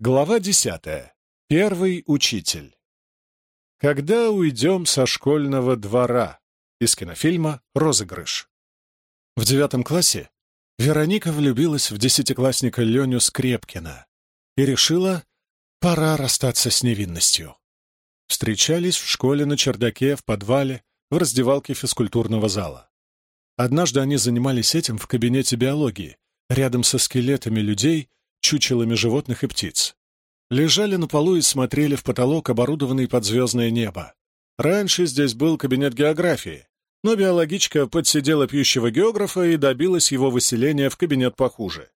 Глава десятая. Первый учитель. Когда уйдем со школьного двора? Из кинофильма «Розыгрыш». В девятом классе Вероника влюбилась в десятиклассника Леню Скрепкина и решила, пора расстаться с невинностью. Встречались в школе на чердаке, в подвале, в раздевалке физкультурного зала. Однажды они занимались этим в кабинете биологии, рядом со скелетами людей — чучелами животных и птиц. Лежали на полу и смотрели в потолок, оборудованный под звездное небо. Раньше здесь был кабинет географии, но биологичка подсидела пьющего географа и добилась его выселения в кабинет похуже.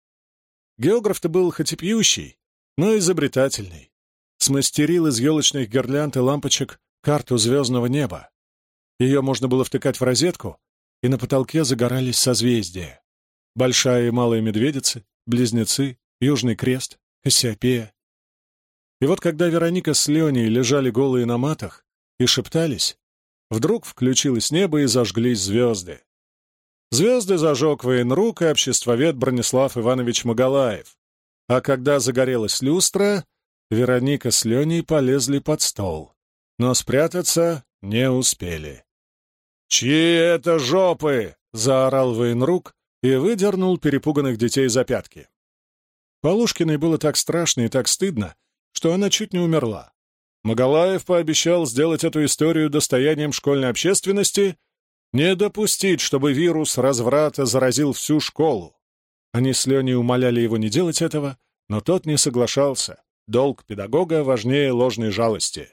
Географ-то был хоть и пьющий, но изобретательный. Смастерил из елочных гирлянд и лампочек карту звездного неба. Ее можно было втыкать в розетку, и на потолке загорались созвездия. Большая и малая медведицы, близнецы, Южный Крест, Кассиопея. И вот когда Вероника с Леней лежали голые на матах и шептались, вдруг включилось небо и зажглись звезды. Звезды зажег военрук и обществовед Бронислав Иванович Магалаев. А когда загорелась люстра, Вероника с Леней полезли под стол. Но спрятаться не успели. «Чьи это жопы?» — заорал военрук и выдернул перепуганных детей за пятки. Полушкиной было так страшно и так стыдно, что она чуть не умерла. Магалаев пообещал сделать эту историю достоянием школьной общественности, не допустить, чтобы вирус разврата заразил всю школу. Они с Леней умоляли его не делать этого, но тот не соглашался. Долг педагога важнее ложной жалости.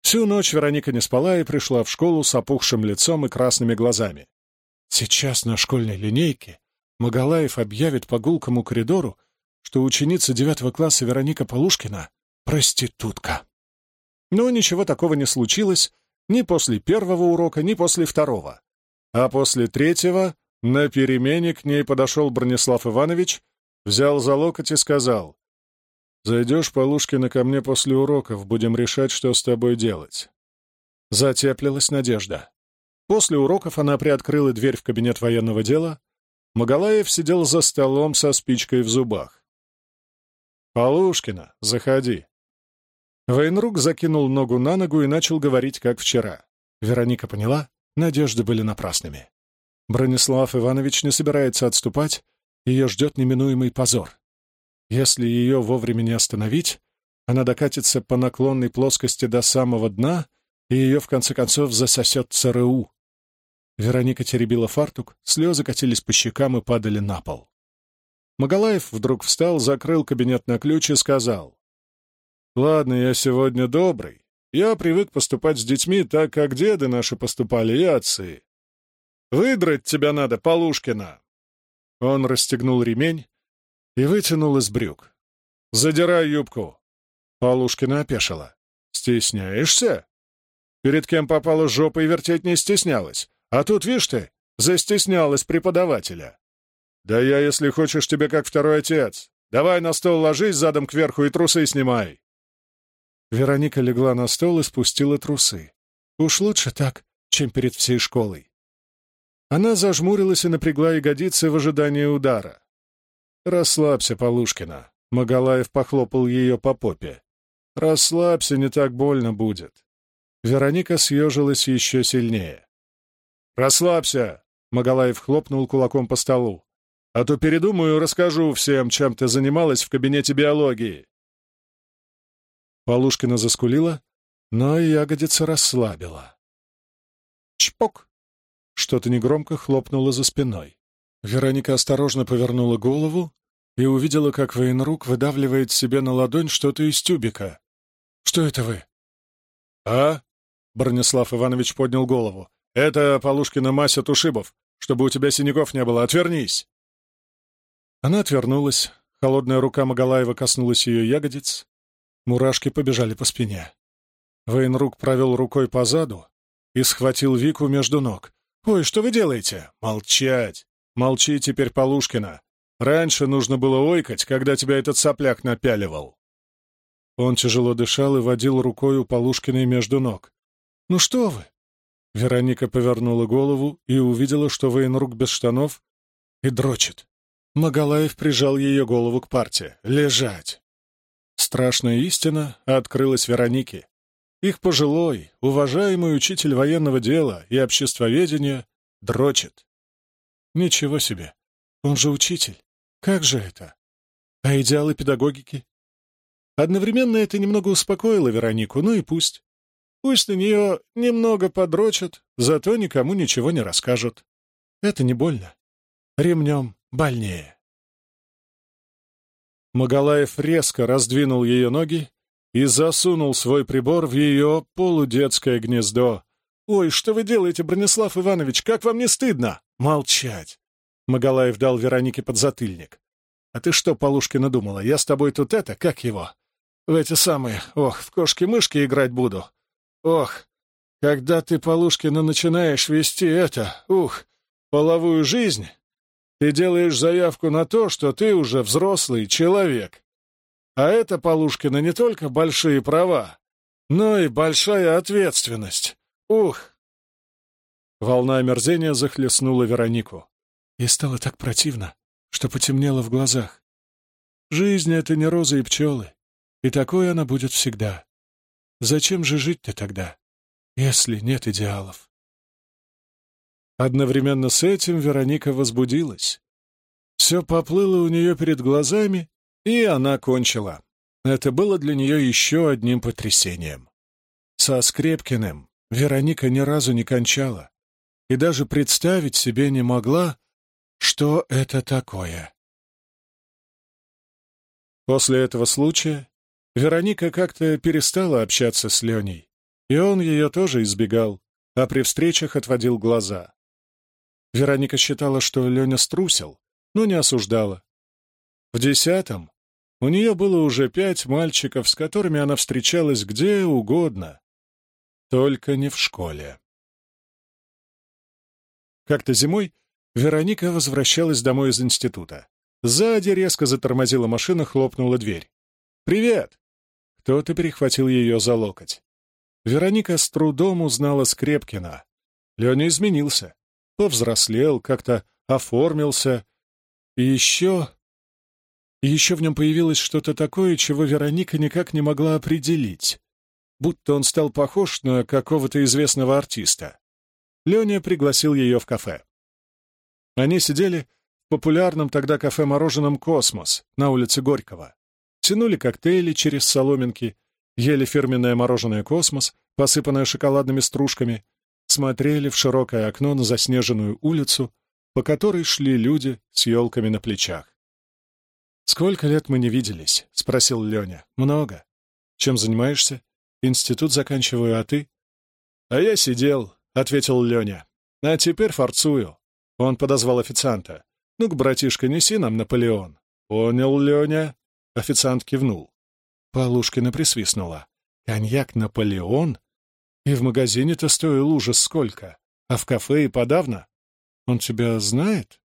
Всю ночь Вероника не спала и пришла в школу с опухшим лицом и красными глазами. Сейчас на школьной линейке Магалаев объявит по гулкому коридору, что ученица девятого класса Вероника Полушкина — проститутка. Но ничего такого не случилось ни после первого урока, ни после второго. А после третьего на перемене к ней подошел Бронислав Иванович, взял за локоть и сказал, «Зайдешь, Полушкина, ко мне после уроков, будем решать, что с тобой делать». Затеплилась надежда. После уроков она приоткрыла дверь в кабинет военного дела, Магалаев сидел за столом со спичкой в зубах. «Полушкина, заходи». Вейнрук закинул ногу на ногу и начал говорить, как вчера. Вероника поняла, надежды были напрасными. Бронислав Иванович не собирается отступать, ее ждет неминуемый позор. Если ее вовремя не остановить, она докатится по наклонной плоскости до самого дна, и ее, в конце концов, засосет ЦРУ. Вероника теребила фартук, слезы катились по щекам и падали на пол. Магалаев вдруг встал, закрыл кабинет на ключ и сказал. «Ладно, я сегодня добрый. Я привык поступать с детьми так, как деды наши поступали и отцы. Выдрать тебя надо, Полушкина!» Он расстегнул ремень и вытянул из брюк. «Задирай юбку!» Полушкина опешила. «Стесняешься?» Перед кем попала жопа и вертеть не стеснялась. А тут, видишь ты, застеснялась преподавателя. Да я, если хочешь, тебе как второй отец. Давай на стол ложись задом кверху и трусы снимай. Вероника легла на стол и спустила трусы. Уж лучше так, чем перед всей школой. Она зажмурилась и напрягла ягодицы в ожидании удара. «Расслабься, Полушкина», — Магалаев похлопал ее по попе. «Расслабься, не так больно будет». Вероника съежилась еще сильнее. «Расслабься!» — Магалаев хлопнул кулаком по столу. «А то передумаю, расскажу всем, чем ты занималась в кабинете биологии». Полушкина заскулила, но ягодица расслабила. Чпок! Что-то негромко хлопнуло за спиной. Вероника осторожно повернула голову и увидела, как военрук выдавливает себе на ладонь что-то из тюбика. «Что это вы?» «А?» — Бронислав Иванович поднял голову. «Это Полушкина мазь от ушибов, чтобы у тебя синяков не было. Отвернись!» Она отвернулась. Холодная рука Магалаева коснулась ее ягодиц. Мурашки побежали по спине. Вейнрук провел рукой по заду и схватил Вику между ног. «Ой, что вы делаете?» «Молчать! Молчи теперь, Полушкина! Раньше нужно было ойкать, когда тебя этот сопляк напяливал!» Он тяжело дышал и водил рукой у Полушкиной между ног. «Ну что вы? Вероника повернула голову и увидела, что военрук без штанов и дрочит. Магалаев прижал ее голову к парте. «Лежать!» страшная истина открылась Веронике. Их пожилой, уважаемый учитель военного дела и обществоведения дрочит. Ничего себе, он же учитель. Как же это? А идеалы педагогики? Одновременно это немного успокоило Веронику, ну и пусть. Пусть на нее немного подрочат, зато никому ничего не расскажут. Это не больно. Ремнем больнее. Магалаев резко раздвинул ее ноги и засунул свой прибор в ее полудетское гнездо. «Ой, что вы делаете, Бронислав Иванович? Как вам не стыдно?» «Молчать!» Магалаев дал Веронике подзатыльник. «А ты что, Полушкина, думала? Я с тобой тут это, как его? В эти самые, ох, в кошки-мышки играть буду. Ох, когда ты, Полушкина, начинаешь вести это, ух, половую жизнь, ты делаешь заявку на то, что ты уже взрослый человек. А это, Полушкина, не только большие права, но и большая ответственность. Ух!» Волна омерзения захлестнула Веронику. И стало так противно, что потемнело в глазах. Жизнь — это не розы и пчелы, и такой она будет всегда. Зачем же жить-то тогда, если нет идеалов? Одновременно с этим Вероника возбудилась. Все поплыло у нее перед глазами, и она кончила. Это было для нее еще одним потрясением. Со Скрепкиным Вероника ни разу не кончала и даже представить себе не могла, что это такое. После этого случая Вероника как-то перестала общаться с Леней, и он ее тоже избегал, а при встречах отводил глаза. Вероника считала, что Леня струсил, но не осуждала. В десятом у нее было уже пять мальчиков, с которыми она встречалась где угодно, только не в школе. Как-то зимой Вероника возвращалась домой из института. Сзади резко затормозила машина, хлопнула дверь. «Привет!» Кто-то перехватил ее за локоть. Вероника с трудом узнала Скрепкина. Леня изменился, повзрослел, как-то оформился. И еще... И еще в нем появилось что-то такое, чего Вероника никак не могла определить. Будто он стал похож на какого-то известного артиста. Леня пригласил ее в кафе. Они сидели в популярном тогда кафе-мороженом «Космос» на улице Горького тянули коктейли через соломинки, ели фирменное мороженое «Космос», посыпанное шоколадными стружками, смотрели в широкое окно на заснеженную улицу, по которой шли люди с елками на плечах. «Сколько лет мы не виделись?» — спросил Леня. «Много. Чем занимаешься? Институт заканчиваю, а ты?» «А я сидел», — ответил Леня. «А теперь форцую». Он подозвал официанта. «Ну-ка, братишка, неси нам Наполеон». «Понял, Леня». Официант кивнул. Полушкина присвистнула. «Коньяк Наполеон? И в магазине-то стоил ужас сколько, а в кафе и подавно. Он тебя знает?»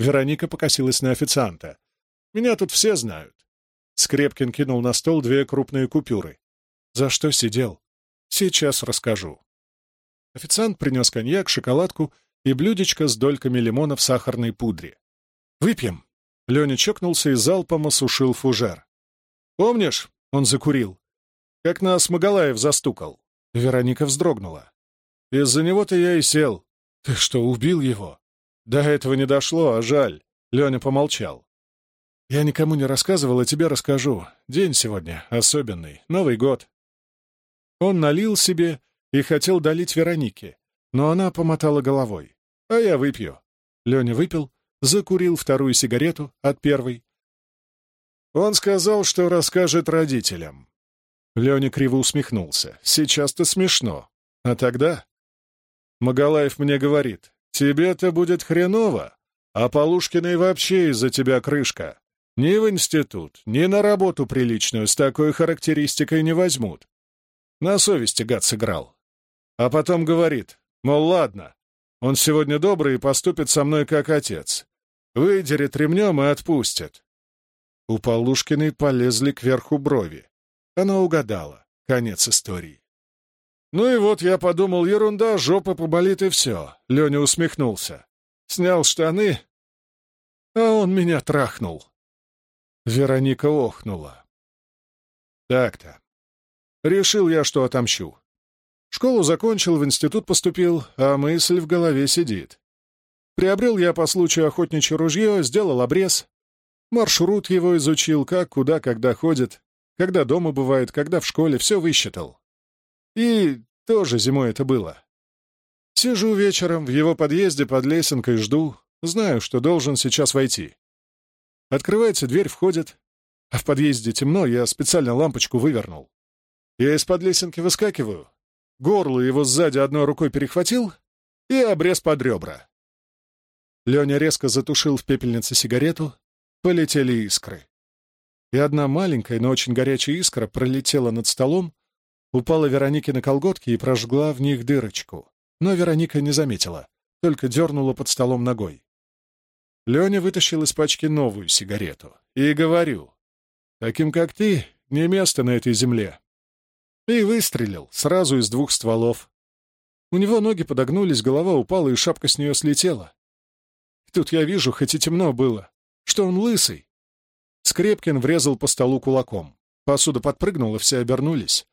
Вероника покосилась на официанта. «Меня тут все знают». Скрепкин кинул на стол две крупные купюры. «За что сидел?» «Сейчас расскажу». Официант принес коньяк, шоколадку и блюдечко с дольками лимона в сахарной пудре. «Выпьем», Леня чокнулся и залпом осушил фужер. «Помнишь?» — он закурил. «Как нас Магалаев застукал». Вероника вздрогнула. «Из-за него-то я и сел. Ты что, убил его?» «До этого не дошло, а жаль». Леня помолчал. «Я никому не рассказывал, а тебе расскажу. День сегодня особенный, Новый год». Он налил себе и хотел долить Веронике, но она помотала головой. «А я выпью». Леня выпил, закурил вторую сигарету от первой. Он сказал, что расскажет родителям. Леня криво усмехнулся. Сейчас-то смешно. А тогда? Магалаев мне говорит, тебе-то будет хреново, а Полушкиной вообще из-за тебя крышка. Ни в институт, ни на работу приличную с такой характеристикой не возьмут. На совести гад сыграл. А потом говорит, мол, ладно, он сегодня добрый и поступит со мной как отец. Выдерет ремнем и отпустит. У Полушкиной полезли кверху брови. Она угадала. Конец истории. Ну и вот я подумал, ерунда, жопа поболит и все. Леня усмехнулся. Снял штаны, а он меня трахнул. Вероника охнула. Так-то. Решил я, что отомщу. Школу закончил, в институт поступил, а мысль в голове сидит. Приобрел я по случаю охотничье ружье, сделал обрез. Маршрут его изучил, как, куда, когда ходит, когда дома бывает, когда в школе, все высчитал. И тоже зимой это было. Сижу вечером в его подъезде под лесенкой, жду, знаю, что должен сейчас войти. Открывается дверь, входит, а в подъезде темно, я специально лампочку вывернул. Я из-под лесенки выскакиваю, горло его сзади одной рукой перехватил и обрез под ребра. Леня резко затушил в пепельнице сигарету, полетели искры. И одна маленькая, но очень горячая искра пролетела над столом, упала Веронике на колготки и прожгла в них дырочку. Но Вероника не заметила, только дернула под столом ногой. Леня вытащил из пачки новую сигарету. И говорю, таким как ты, не место на этой земле. И выстрелил сразу из двух стволов. У него ноги подогнулись, голова упала, и шапка с нее слетела. Тут я вижу, хоть и темно было, что он лысый. Скрепкин врезал по столу кулаком. Посуда подпрыгнула, все обернулись.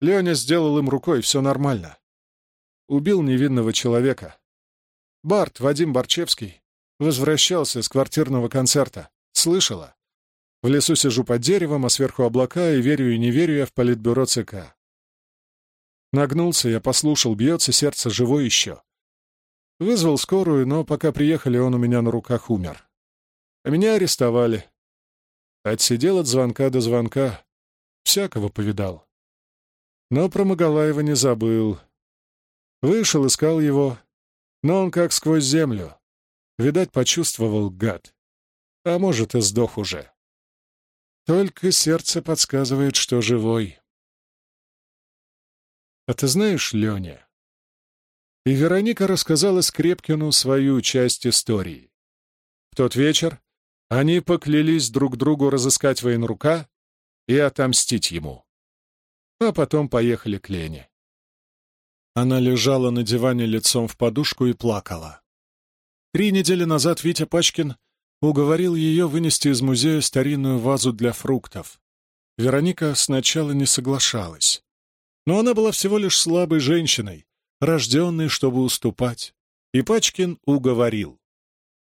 Леня сделал им рукой, все нормально. Убил невинного человека. Барт, Вадим Борчевский, возвращался с квартирного концерта. Слышала? В лесу сижу под деревом, а сверху облака, и верю и не верю я в политбюро ЦК. Нагнулся, я послушал, бьется сердце, живой еще. Вызвал скорую, но пока приехали, он у меня на руках умер. А меня арестовали. Отсидел от звонка до звонка. Всякого повидал. Но про Магалаева не забыл. Вышел, искал его, но он как сквозь землю. Видать, почувствовал гад. А может, и сдох уже. Только сердце подсказывает, что живой. А ты знаешь, Леня, и Вероника рассказала Скрепкину свою часть истории. В тот вечер они поклялись друг другу разыскать военрука и отомстить ему. А потом поехали к Лене. Она лежала на диване лицом в подушку и плакала. Три недели назад Витя Пачкин уговорил ее вынести из музея старинную вазу для фруктов. Вероника сначала не соглашалась. Но она была всего лишь слабой женщиной, рожденный, чтобы уступать. И Пачкин уговорил.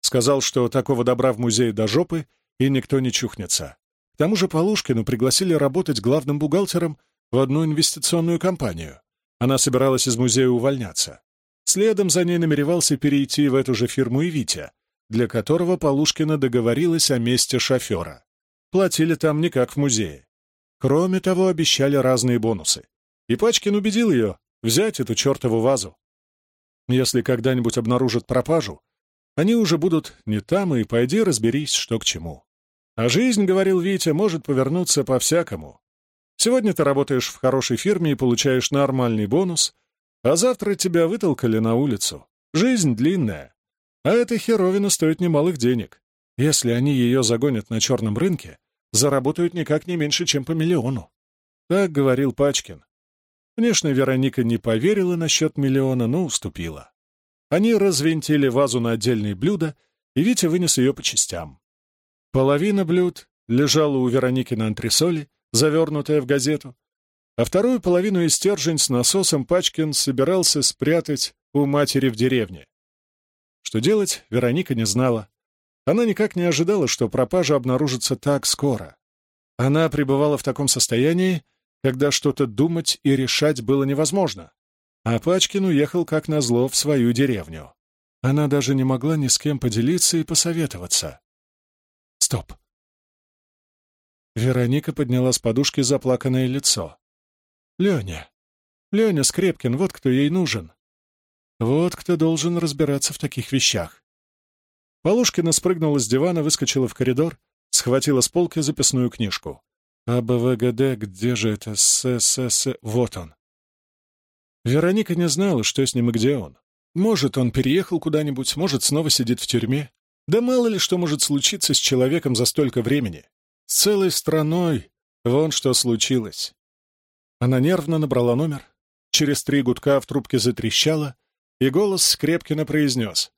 Сказал, что такого добра в музее до жопы, и никто не чухнется. К тому же Полушкину пригласили работать главным бухгалтером в одну инвестиционную компанию. Она собиралась из музея увольняться. Следом за ней намеревался перейти в эту же фирму и Витя, для которого Полушкина договорилась о месте шофера. Платили там не как в музее. Кроме того, обещали разные бонусы. И Пачкин убедил ее, взять эту чертову вазу. Если когда-нибудь обнаружат пропажу, они уже будут не там, и пойди разберись, что к чему. А жизнь, — говорил Витя, — может повернуться по-всякому. Сегодня ты работаешь в хорошей фирме и получаешь нормальный бонус, а завтра тебя вытолкали на улицу. Жизнь длинная, а эта херовина стоит немалых денег. Если они ее загонят на черном рынке, заработают никак не меньше, чем по миллиону. Так говорил Пачкин. Конечно, Вероника не поверила насчет миллиона, но уступила. Они развинтили вазу на отдельные блюда, и Витя вынес ее по частям. Половина блюд лежала у Вероники на антресоле, завернутая в газету, а вторую половину и стержень с насосом Пачкин собирался спрятать у матери в деревне. Что делать, Вероника не знала. Она никак не ожидала, что пропажа обнаружится так скоро. Она пребывала в таком состоянии, когда что-то думать и решать было невозможно. А Пачкин уехал, как назло, в свою деревню. Она даже не могла ни с кем поделиться и посоветоваться. Стоп. Вероника подняла с подушки заплаканное лицо. «Леня! Леня Скрепкин, вот кто ей нужен. Вот кто должен разбираться в таких вещах». Полушкина спрыгнула с дивана, выскочила в коридор, схватила с полки записную книжку. А БВГД, где же это? ССС... Вот он. Вероника не знала, что с ним и где он. Может, он переехал куда-нибудь, может, снова сидит в тюрьме. Да мало ли что может случиться с человеком за столько времени. С целой страной вон что случилось. Она нервно набрала номер. Через три гудка в трубке затрещала, и голос Скрепкина произнес.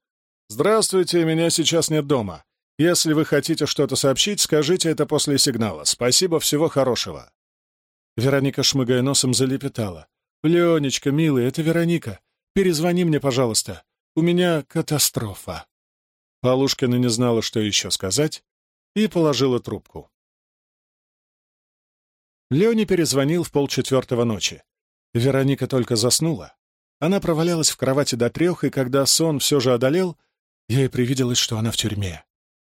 «Здравствуйте, меня сейчас нет дома. Если вы хотите что-то сообщить, скажите это после сигнала. Спасибо, всего хорошего. Вероника, шмыгая носом, залепетала. «Ленечка, милый, это Вероника. Перезвони мне, пожалуйста. У меня катастрофа». Полушкина не знала, что еще сказать, и положила трубку. Леня перезвонил в полчетвертого ночи. Вероника только заснула. Она провалялась в кровати до трех, и когда сон все же одолел, ей привиделось, что она в тюрьме.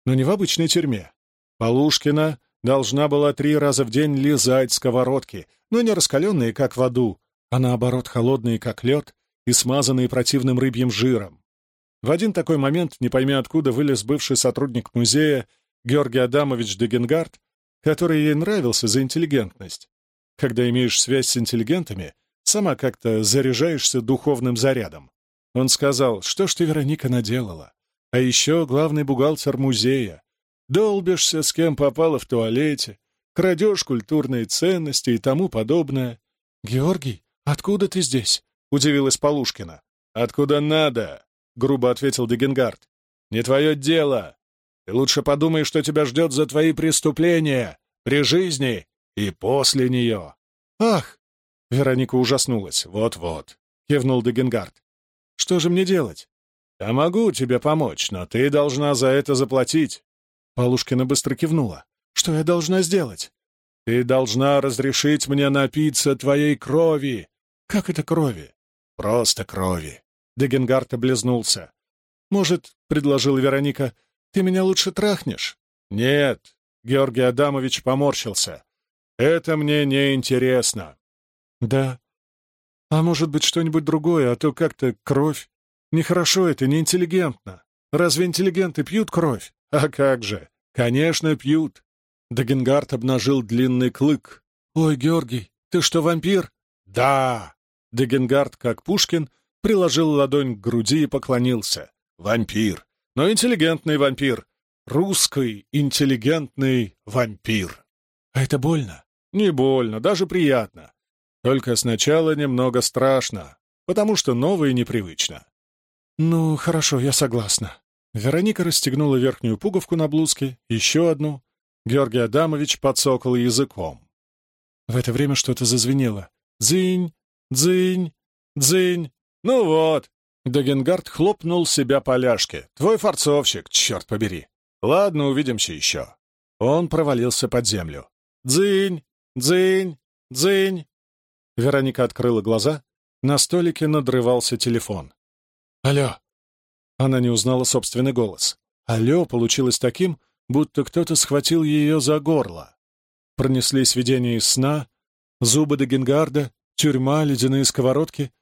Но не в обычной тюрьме. Полушкина должна была три раза в день лизать сковородки, но не раскаленные, как в аду, а наоборот холодные, как лед, и смазанные противным рыбьим жиром. В один такой момент, не пойми откуда, вылез бывший сотрудник музея Георгий Адамович Дегенгард, который ей нравился за интеллигентность. Когда имеешь связь с интеллигентами, сама как-то заряжаешься духовным зарядом. Он сказал, что ж ты, Вероника, наделала? А еще главный бухгалтер музея. Долбишься, с кем попало в туалете, крадешь культурные ценности и тому подобное. «Георгий, откуда ты здесь?» — удивилась Полушкина. «Откуда надо?» — грубо ответил Дегенгард. «Не твое дело. Ты лучше подумай, что тебя ждет за твои преступления при жизни и после нее». «Ах!» — Вероника ужаснулась. «Вот-вот», — кивнул Дегенгард. «Что же мне делать?» «Я могу тебе помочь, но ты должна за это заплатить». Полушкина быстро кивнула. «Что я должна сделать?» «Ты должна разрешить мне напиться твоей крови». «Как это крови?» «Просто крови». Дегенгард облизнулся. «Может, — предложила Вероника, — ты меня лучше трахнешь?» «Нет», — Георгий Адамович поморщился. «Это мне не интересно». «Да. А может быть, что-нибудь другое, а то как-то кровь. Нехорошо это, неинтеллигентно. Разве интеллигенты пьют кровь? А как же? Конечно, пьют. Дагенгард обнажил длинный клык. «Ой, Георгий, ты что, вампир?» «Да!» Дагенгард, как Пушкин, приложил ладонь к груди и поклонился. «Вампир! Но интеллигентный вампир! Русский интеллигентный вампир!» «А это больно?» «Не больно, даже приятно. Только сначала немного страшно, потому что новое непривычно. «Ну, хорошо, я согласна». Вероника расстегнула верхнюю пуговку на блузке, еще одну. Георгий Адамович подсокал языком. В это время что-то зазвенело. «Дзынь! Дзынь! Дзынь!» «Ну вот!» Дагенгард хлопнул себя по ляжке. «Твой форцовщик, черт побери!» «Ладно, увидимся еще». Он провалился под землю. «Дзынь! Дзынь! Дзынь!» Вероника открыла глаза. На столике надрывался телефон. «Алло!» Она не узнала собственный голос. «Алло» получилось таким, будто кто-то схватил ее за горло. Пронеслись видения из сна, зубы до Генгарда, тюрьма, ледяные сковородки.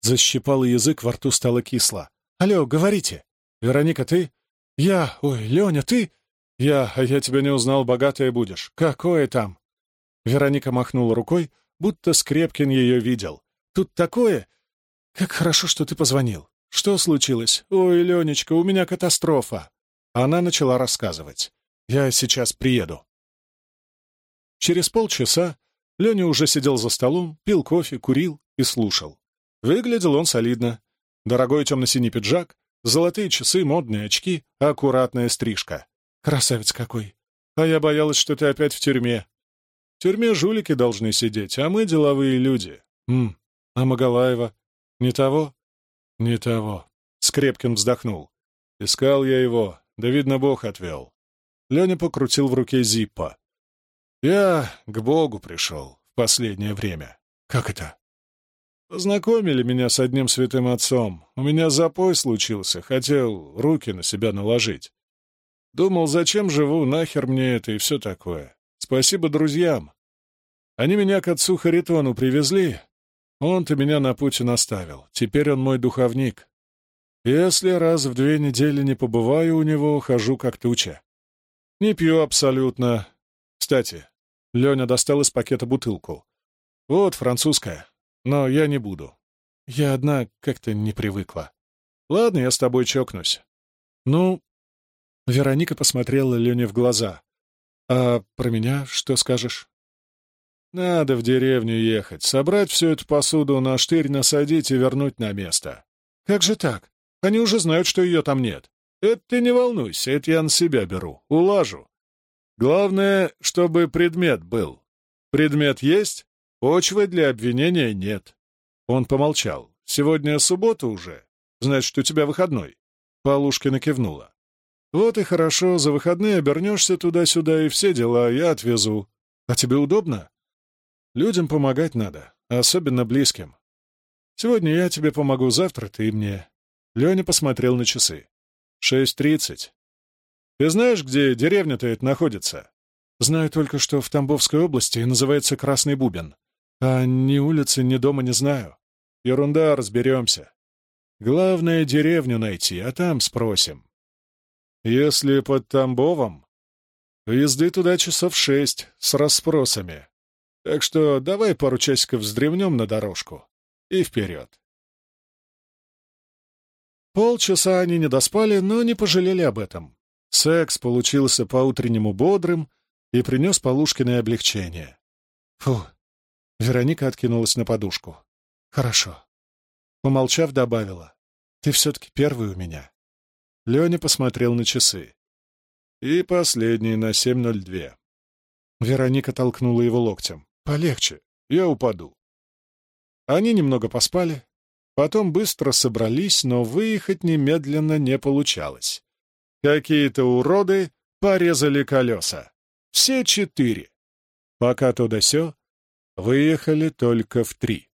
Защипало язык, во рту стало кисло. «Алло, говорите!» «Вероника, ты?» «Я... Ой, Леня, ты?» «Я... А я тебя не узнал, богатая будешь. Какое там?» Вероника махнула рукой, будто Скрепкин ее видел. «Тут такое... Как хорошо, что ты позвонил. «Что случилось? Ой, Ленечка, у меня катастрофа!» Она начала рассказывать. «Я сейчас приеду». Через полчаса Леня уже сидел за столом, пил кофе, курил и слушал. Выглядел он солидно. Дорогой темно-синий пиджак, золотые часы, модные очки, аккуратная стрижка. Красавец какой! А я боялась, что ты опять в тюрьме. В тюрьме жулики должны сидеть, а мы деловые люди. М, а Магалаева? Не того? «Не того», — Скрепкин вздохнул. «Искал я его, да, видно, Бог отвел». Леня покрутил в руке Зиппа. «Я к Богу пришел в последнее время». «Как это?» «Познакомили меня с одним святым отцом. У меня запой случился, хотел руки на себя наложить. Думал, зачем живу, нахер мне это и все такое. Спасибо друзьям. Они меня к отцу Харитону привезли, он-то меня на пути наставил. Теперь он мой духовник. Если раз в две недели не побываю у него, хожу как туча. Не пью абсолютно. Кстати, Леня достал из пакета бутылку. Вот, французская. Но я не буду. Я одна как-то не привыкла. Ладно, я с тобой чокнусь. Ну, Вероника посмотрела Лене в глаза. «А про меня что скажешь?» Надо в деревню ехать, собрать всю эту посуду на штырь, насадить и вернуть на место. Как же так? Они уже знают, что ее там нет. Это ты не волнуйся, это я на себя беру, улажу. Главное, чтобы предмет был. Предмет есть? Почвы для обвинения нет. Он помолчал. Сегодня суббота уже. Значит, у тебя выходной. Полушкина кивнула. Вот и хорошо, за выходные обернешься туда-сюда и все дела я отвезу. А тебе удобно? Людям помогать надо, особенно близким. Сегодня я тебе помогу, завтра ты мне. Леня посмотрел на часы. Шесть тридцать. Ты знаешь, где деревня-то эта находится? Знаю только, что в Тамбовской области называется Красный Бубен. А ни улицы, ни дома не знаю. Ерунда, разберемся. Главное — деревню найти, а там спросим. Если под Тамбовом, езды туда часов шесть с расспросами. Так что давай пару часиков вздремнем на дорожку и вперед. Полчаса они не доспали, но не пожалели об этом. Секс получился по-утреннему бодрым и принес Полушкиное облегчение. Фу, Вероника откинулась на подушку. «Хорошо». Помолчав, добавила. «Ты все-таки первый у меня». Леня посмотрел на часы. «И последний на 7.02». Вероника толкнула его локтем. «Полегче, я упаду». Они немного поспали, потом быстро собрались, но выехать немедленно не получалось. Какие-то уроды порезали колеса. Все четыре. Пока то да сё, Выехали только в три.